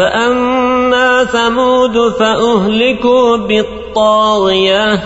فأما ثمود فأهلكوا بالطاغية